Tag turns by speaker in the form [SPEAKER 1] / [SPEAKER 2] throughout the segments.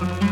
[SPEAKER 1] Oh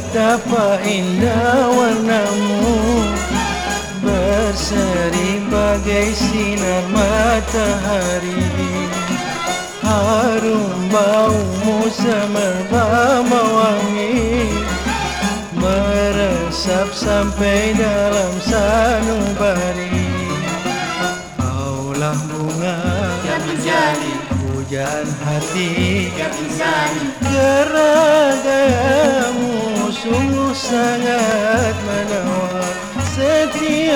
[SPEAKER 1] betapa indah warnamu Berseri bagai sinar matahari. Harum baumu semerbak wangi Meresap sampai dalam sanubari. Kaulah bunga
[SPEAKER 2] yang menjadi
[SPEAKER 1] Pujaan hati.
[SPEAKER 2] yang insani
[SPEAKER 1] Geragayamu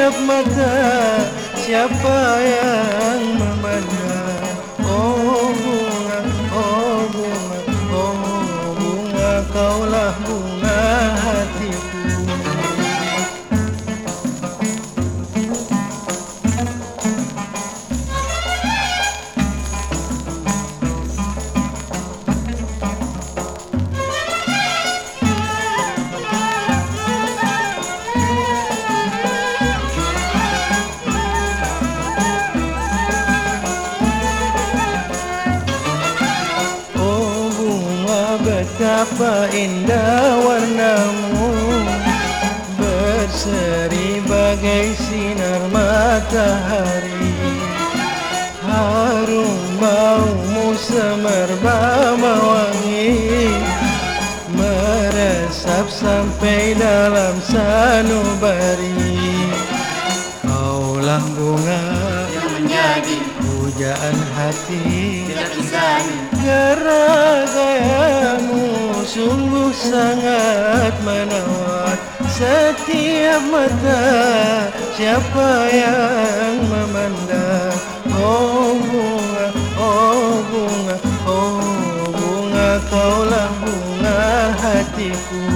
[SPEAKER 1] Setiap mata siapa yang memandang? Oh bunga, oh bunga, oh bunga Kaulah bunga betapa indah warnamu. Berseri bagai sinar matahari. Harum baumu semerbak wangi Meresap sampai dalam sanubari. Kaulah bunga
[SPEAKER 2] yang menjadi
[SPEAKER 1] pujaan hati.
[SPEAKER 2] yang
[SPEAKER 1] sungguh sangat menawar Setiap mata. Siapa yang memandang? Oh bunga, oh bunga, oh bunga Kaulah bunga hatiku